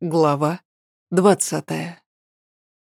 Глава двадцатая.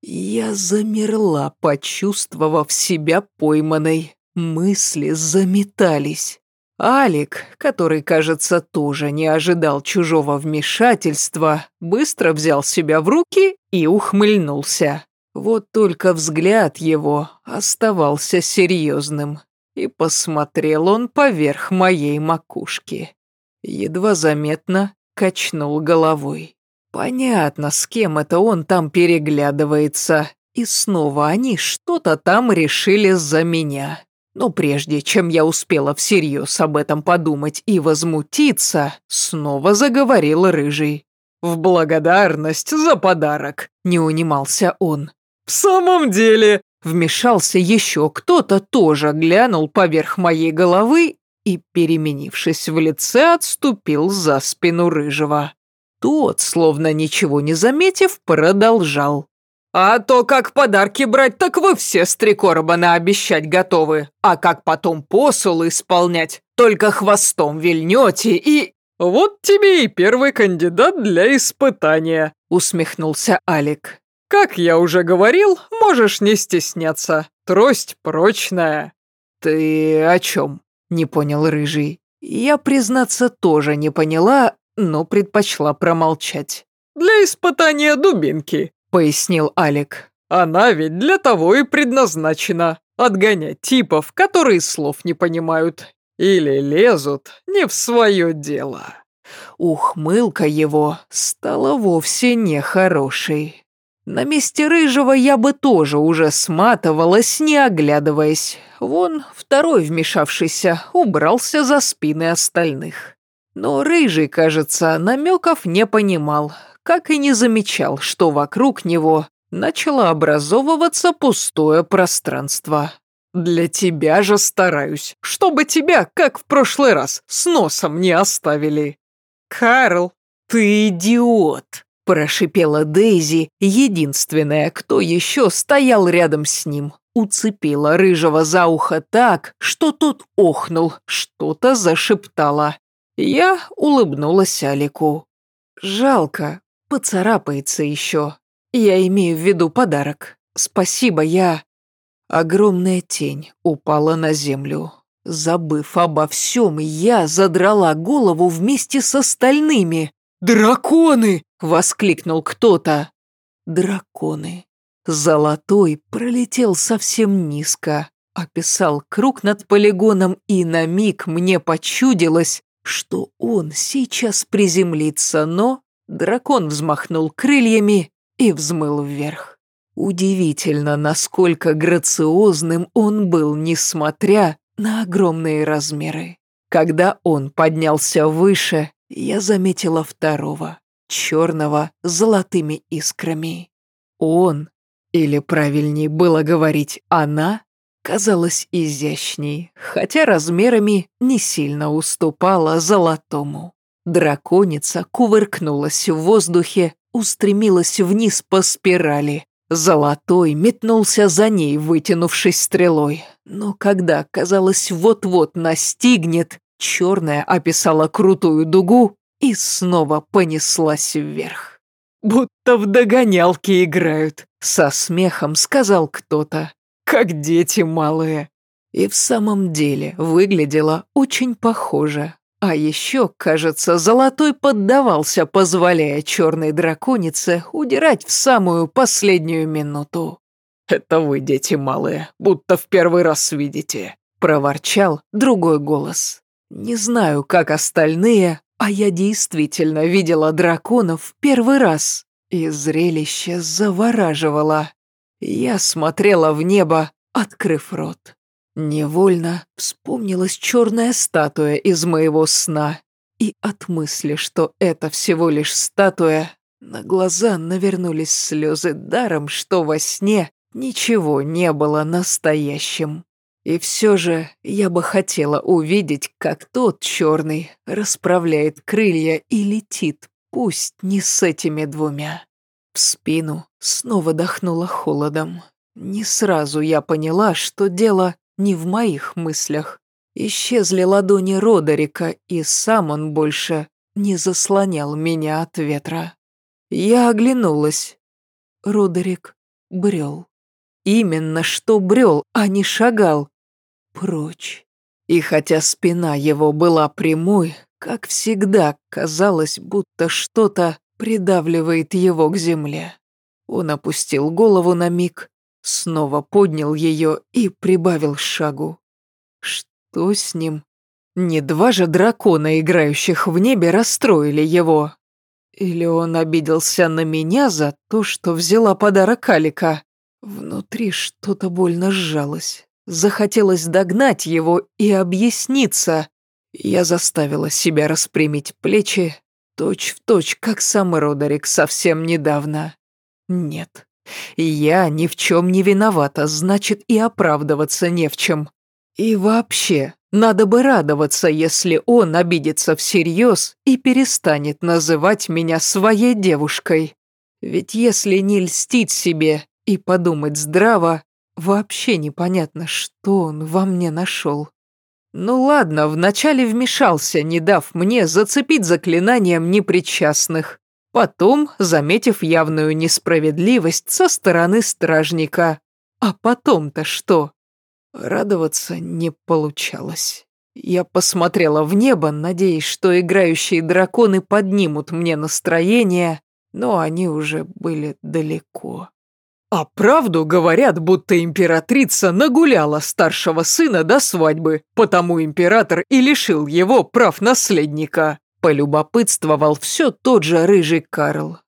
Я замерла, почувствовав себя пойманной. Мысли заметались. Алик, который, кажется, тоже не ожидал чужого вмешательства, быстро взял себя в руки и ухмыльнулся. Вот только взгляд его оставался серьезным, и посмотрел он поверх моей макушки. Едва заметно качнул головой. Понятно, с кем это он там переглядывается. И снова они что-то там решили за меня. Но прежде чем я успела всерьез об этом подумать и возмутиться, снова заговорил Рыжий. «В благодарность за подарок», — не унимался он. «В самом деле...» Вмешался еще кто-то, тоже глянул поверх моей головы и, переменившись в лице, отступил за спину Рыжего. Тот, словно ничего не заметив, продолжал. «А то как подарки брать, так вы все с три короба наобещать готовы. А как потом посулы исполнять, только хвостом вильнете и...» «Вот тебе и первый кандидат для испытания», — усмехнулся Алик. «Как я уже говорил, можешь не стесняться. Трость прочная». «Ты о чем?» — не понял Рыжий. Я, признаться, тоже не поняла, но предпочла промолчать. «Для испытания дубинки», — пояснил Алик. «Она ведь для того и предназначена. Отгонять типов, которые слов не понимают. Или лезут не в свое дело». Ухмылка его стала вовсе нехорошей. На месте Рыжего я бы тоже уже сматывалась, не оглядываясь. Вон второй вмешавшийся убрался за спины остальных. Но Рыжий, кажется, намеков не понимал, как и не замечал, что вокруг него начало образовываться пустое пространство. «Для тебя же стараюсь, чтобы тебя, как в прошлый раз, с носом не оставили». «Карл, ты идиот!» – прошипела Дейзи, единственная, кто еще стоял рядом с ним. Уцепила Рыжего за ухо так, что тот охнул, что-то зашептала. Я улыбнулась Алику. «Жалко, поцарапается еще. Я имею в виду подарок. Спасибо, я...» Огромная тень упала на землю. Забыв обо всем, я задрала голову вместе с остальными. «Драконы!» — воскликнул кто-то. «Драконы». Золотой пролетел совсем низко, описал круг над полигоном, и на миг мне почудилось, что он сейчас приземлится, но дракон взмахнул крыльями и взмыл вверх. Удивительно, насколько грациозным он был, несмотря на огромные размеры. Когда он поднялся выше, я заметила второго, черного, с золотыми искрами. Он, или правильнее было говорить «она», казалась изящней, хотя размерами не сильно уступала золотому. Драконица кувыркнулась в воздухе, устремилась вниз по спирали. Золотой метнулся за ней, вытянувшись стрелой. Но когда, казалось, вот-вот настигнет, черная описала крутую дугу и снова понеслась вверх. «Будто в догонялки играют», — со смехом сказал кто-то как дети малые. И в самом деле выглядела очень похоже. А еще, кажется, Золотой поддавался, позволяя черной драконице удирать в самую последнюю минуту. «Это вы, дети малые, будто в первый раз видите», — проворчал другой голос. «Не знаю, как остальные, а я действительно видела драконов в первый раз, и зрелище завораживало. Я смотрела в небо, открыв рот. Невольно вспомнилась черная статуя из моего сна. И от мысли, что это всего лишь статуя, на глаза навернулись слезы даром, что во сне ничего не было настоящим. И все же я бы хотела увидеть, как тот черный расправляет крылья и летит, пусть не с этими двумя. В спину снова дохнуло холодом. Не сразу я поняла, что дело не в моих мыслях. Исчезли ладони Родерика, и сам он больше не заслонял меня от ветра. Я оглянулась. Родерик брел. Именно что брел, а не шагал. Прочь. И хотя спина его была прямой, как всегда, казалось, будто что-то придавливает его к земле. Он опустил голову на миг, снова поднял ее и прибавил шагу. Что с ним? Не два же дракона, играющих в небе, расстроили его. Или он обиделся на меня за то, что взяла подарок Алика? Внутри что-то больно сжалось. Захотелось догнать его и объясниться. Я заставила себя распрямить плечи, точь в точь, как сам Родерик совсем недавно. Нет, я ни в чем не виновата, значит и оправдываться не в чем. И вообще, надо бы радоваться, если он обидится всерьез и перестанет называть меня своей девушкой. Ведь если не льстить себе и подумать здраво, вообще непонятно, что он во мне нашел. Ну ладно, вначале вмешался, не дав мне зацепить заклинанием непричастных. Потом, заметив явную несправедливость со стороны стражника. А потом-то что? Радоваться не получалось. Я посмотрела в небо, надеясь, что играющие драконы поднимут мне настроение, но они уже были далеко. А правду говорят, будто императрица нагуляла старшего сына до свадьбы, потому император и лишил его прав наследника. Полюбопытствовал все тот же рыжий Карл.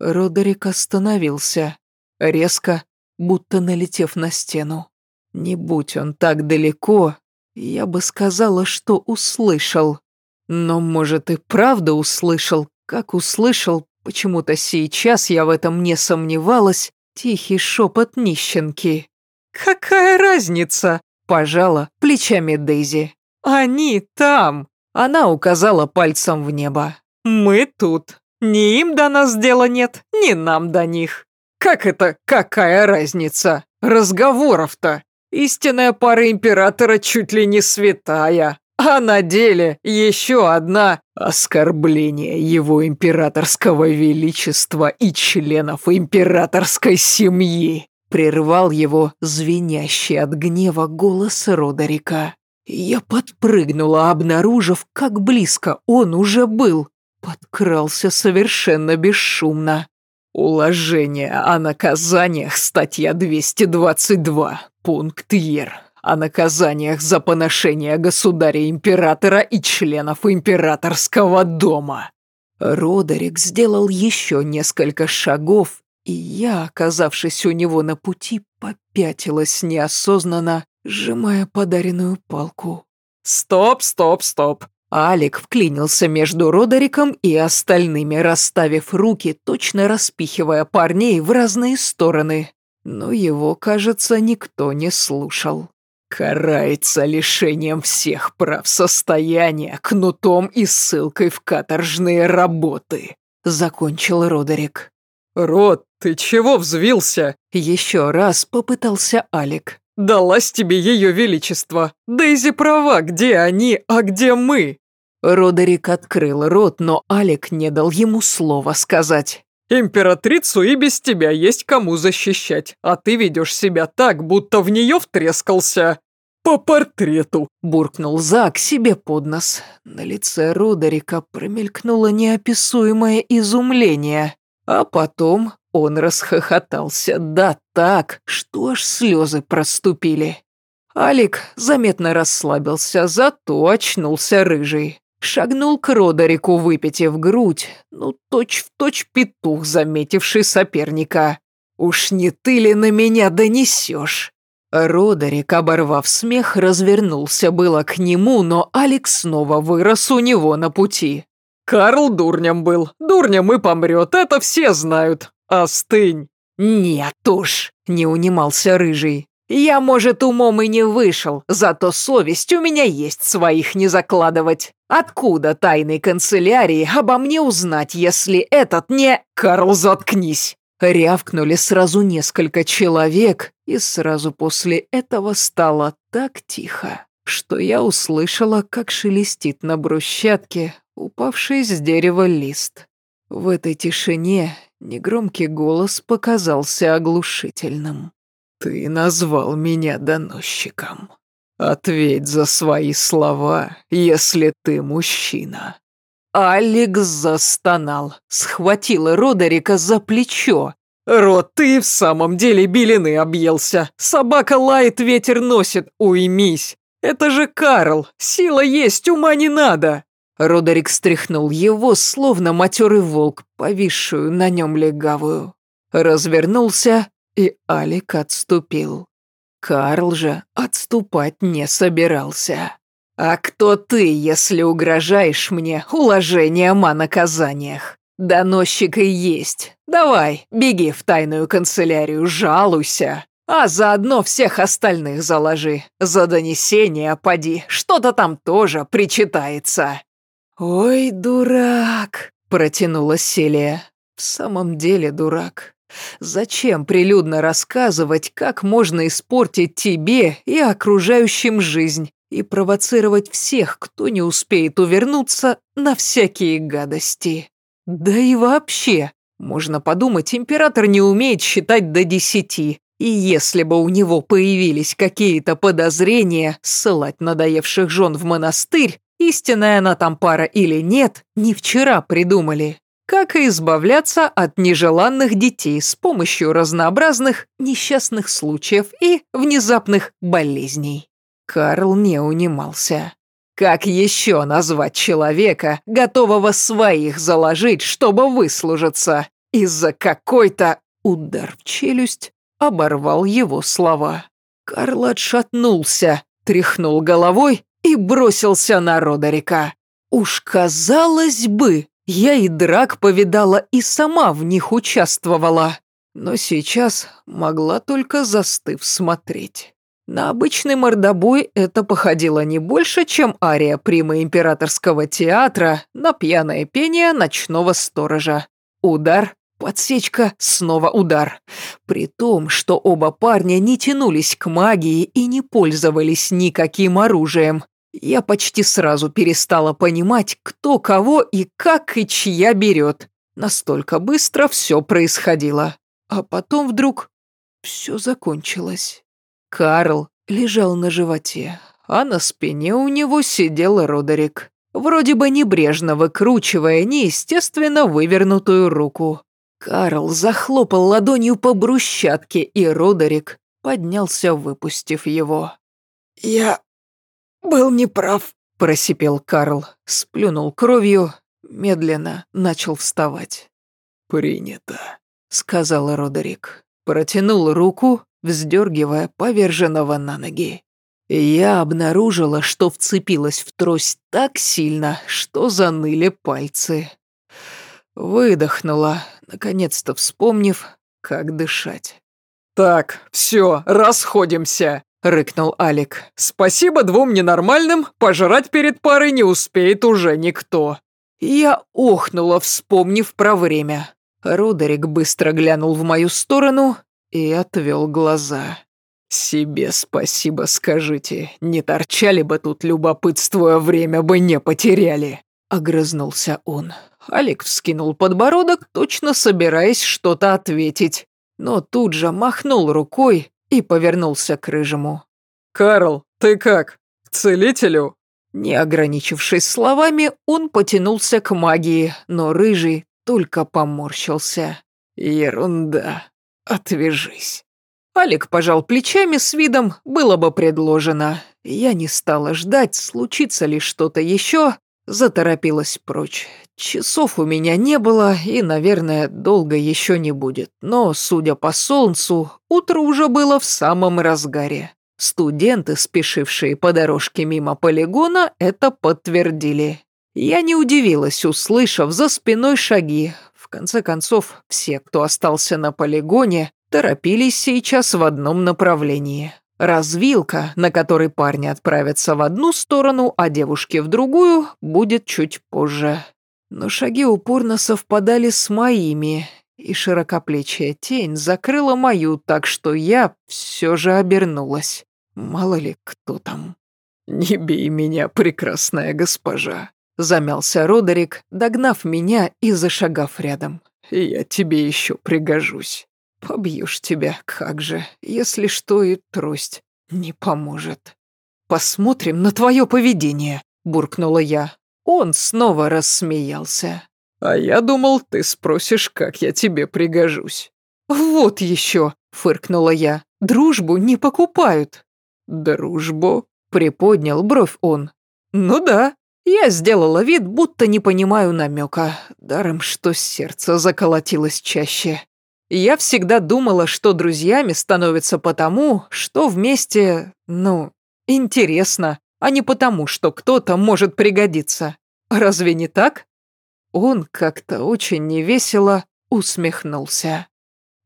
Родерик остановился, резко, будто налетев на стену. Не будь он так далеко, я бы сказала, что услышал. Но, может, и правда услышал, как услышал, почему-то сейчас я в этом не сомневалась, тихий шепот нищенки. «Какая разница?» – пожала плечами Дейзи. «Они там!» – она указала пальцем в небо. «Мы тут. Ни им до нас дела нет, ни нам до них. Как это какая разница? Разговоров-то!» Истинная пара императора чуть ли не святая, а на деле еще одна оскорбление его императорского величества и членов императорской семьи. Прервал его звенящий от гнева голос Родерика. Я подпрыгнула, обнаружив, как близко он уже был. Подкрался совершенно бесшумно. Уложение о наказаниях, статья 222, пункт Ер. О наказаниях за поношение государя-императора и членов императорского дома. Родерик сделал еще несколько шагов, и я, оказавшись у него на пути, попятилась неосознанно, сжимая подаренную палку. «Стоп, стоп, стоп!» Алик вклинился между Родериком и остальными, расставив руки, точно распихивая парней в разные стороны. Но его, кажется, никто не слушал. Карается лишением всех прав состояния, кнутом и ссылкой в каторжные работы, закончил Родерик. Род, ты чего взвился? Еще раз попытался Алик. Далась тебе ее величество. Дейзи права, где они, а где мы? Родерик открыл рот, но Алик не дал ему слова сказать. «Императрицу и без тебя есть кому защищать, а ты ведешь себя так, будто в нее втрескался». «По портрету», – буркнул Зак себе под нос. На лице Родерика промелькнуло неописуемое изумление, а потом он расхохотался, да так, что аж слезы проступили. Алик заметно расслабился, зато очнулся рыжий. Шагнул к Родерику, выпитив грудь, ну точь-в-точь точь петух, заметивший соперника. «Уж не ты ли на меня донесешь?» Родерик, оборвав смех, развернулся было к нему, но Алекс снова вырос у него на пути. «Карл дурнем был, дурнем и помрет, это все знают. Остынь!» «Нет уж!» – не унимался Рыжий. «Я, может, умом и не вышел, зато совесть у меня есть своих не закладывать. Откуда тайной канцелярии обо мне узнать, если этот не... Карл, заткнись!» Рявкнули сразу несколько человек, и сразу после этого стало так тихо, что я услышала, как шелестит на брусчатке упавший с дерева лист. В этой тишине негромкий голос показался оглушительным. «Ты назвал меня доносчиком. Ответь за свои слова, если ты мужчина». Алекс застонал, схватила Родерика за плечо. «Рот, ты в самом деле белины объелся. Собака лает, ветер носит. Уймись. Это же Карл. Сила есть, ума не надо». Родерик стряхнул его, словно матерый волк, повисшую на нем легавую. Развернулся, и Алик отступил. Карл же отступать не собирался. «А кто ты, если угрожаешь мне уложением о наказаниях? Доносчик и есть. Давай, беги в тайную канцелярию, жалуйся. А заодно всех остальных заложи. За донесение поди, что-то там тоже причитается». «Ой, дурак!» – протянула Селия. «В самом деле дурак. Зачем прилюдно рассказывать, как можно испортить тебе и окружающим жизнь и провоцировать всех, кто не успеет увернуться, на всякие гадости? Да и вообще, можно подумать, император не умеет считать до десяти, и если бы у него появились какие-то подозрения ссылать надоевших жен в монастырь, истинная она там пара или нет, не вчера придумали. Как и избавляться от нежеланных детей с помощью разнообразных несчастных случаев и внезапных болезней. Карл не унимался. Как еще назвать человека, готового своих заложить, чтобы выслужиться? Из-за какой-то удар в челюсть оборвал его слова. Карл отшатнулся, тряхнул головой и бросился на Родерика. Уж казалось бы, я и драк повидала и сама в них участвовала, но сейчас могла только застыв смотреть. На обычный мордобой это походило не больше, чем ария прима императорского театра на пьяное пение ночного сторожа. Удар, подсечка, снова удар. При том, что оба парня не тянулись к магии и не пользовались никаким оружием. Я почти сразу перестала понимать, кто кого и как и чья берет. Настолько быстро все происходило. А потом вдруг все закончилось. Карл лежал на животе, а на спине у него сидел Родерик, вроде бы небрежно выкручивая неестественно вывернутую руку. Карл захлопал ладонью по брусчатке, и Родерик поднялся, выпустив его. «Я был неправ», — просипел Карл, сплюнул кровью, медленно начал вставать. «Принято», — сказал Родерик. Протянул руку, вздергивая поверженного на ноги. Я обнаружила, что вцепилась в трость так сильно, что заныли пальцы. Выдохнула, наконец-то вспомнив, как дышать. «Так, все, расходимся», — рыкнул Алик. «Спасибо двум ненормальным, пожрать перед парой не успеет уже никто». Я охнула, вспомнив про время. Родерик быстро глянул в мою сторону и отвел глаза. «Себе спасибо скажите, не торчали бы тут, любопытствуя, время бы не потеряли», — огрызнулся он. Алик вскинул подбородок, точно собираясь что-то ответить, но тут же махнул рукой и повернулся к Рыжему. «Карл, ты как? К целителю?» Не ограничившись словами, он потянулся к магии, но Рыжий только поморщился. «Ерунда. «Отвяжись». Алик пожал плечами с видом «было бы предложено». Я не стала ждать, случится ли что-то еще, заторопилась прочь. Часов у меня не было и, наверное, долго еще не будет. Но, судя по солнцу, утро уже было в самом разгаре. Студенты, спешившие по дорожке мимо полигона, это подтвердили. Я не удивилась, услышав за спиной шаги конце концов, все, кто остался на полигоне, торопились сейчас в одном направлении. Развилка, на которой парни отправятся в одну сторону, а девушки в другую, будет чуть позже. Но шаги упорно совпадали с моими, и широкоплечья тень закрыла мою, так что я все же обернулась. Мало ли кто там. «Не бей меня, прекрасная госпожа», Замялся Родерик, догнав меня и зашагав рядом. «Я тебе еще пригожусь. Побьешь тебя, как же, если что и трость не поможет». «Посмотрим на твое поведение», — буркнула я. Он снова рассмеялся. «А я думал, ты спросишь, как я тебе пригожусь». «Вот еще», — фыркнула я. «Дружбу не покупают». «Дружбу?» — приподнял бровь он. «Ну да». Я сделала вид, будто не понимаю намека, даром что сердце заколотилось чаще. Я всегда думала, что друзьями становятся потому, что вместе, ну, интересно, а не потому, что кто-то может пригодиться. Разве не так? Он как-то очень невесело усмехнулся.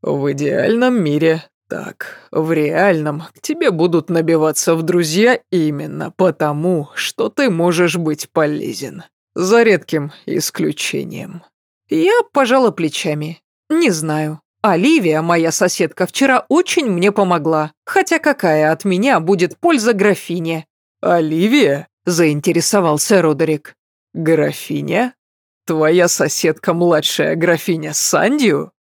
В идеальном мире так, в реальном к тебе будут набиваться в друзья именно потому, что ты можешь быть полезен. За редким исключением. Я пожала плечами. Не знаю. Оливия, моя соседка, вчера очень мне помогла. Хотя какая от меня будет польза графине? Оливия? Заинтересовался Родерик. Графиня? Твоя соседка младшая графиня Сандию?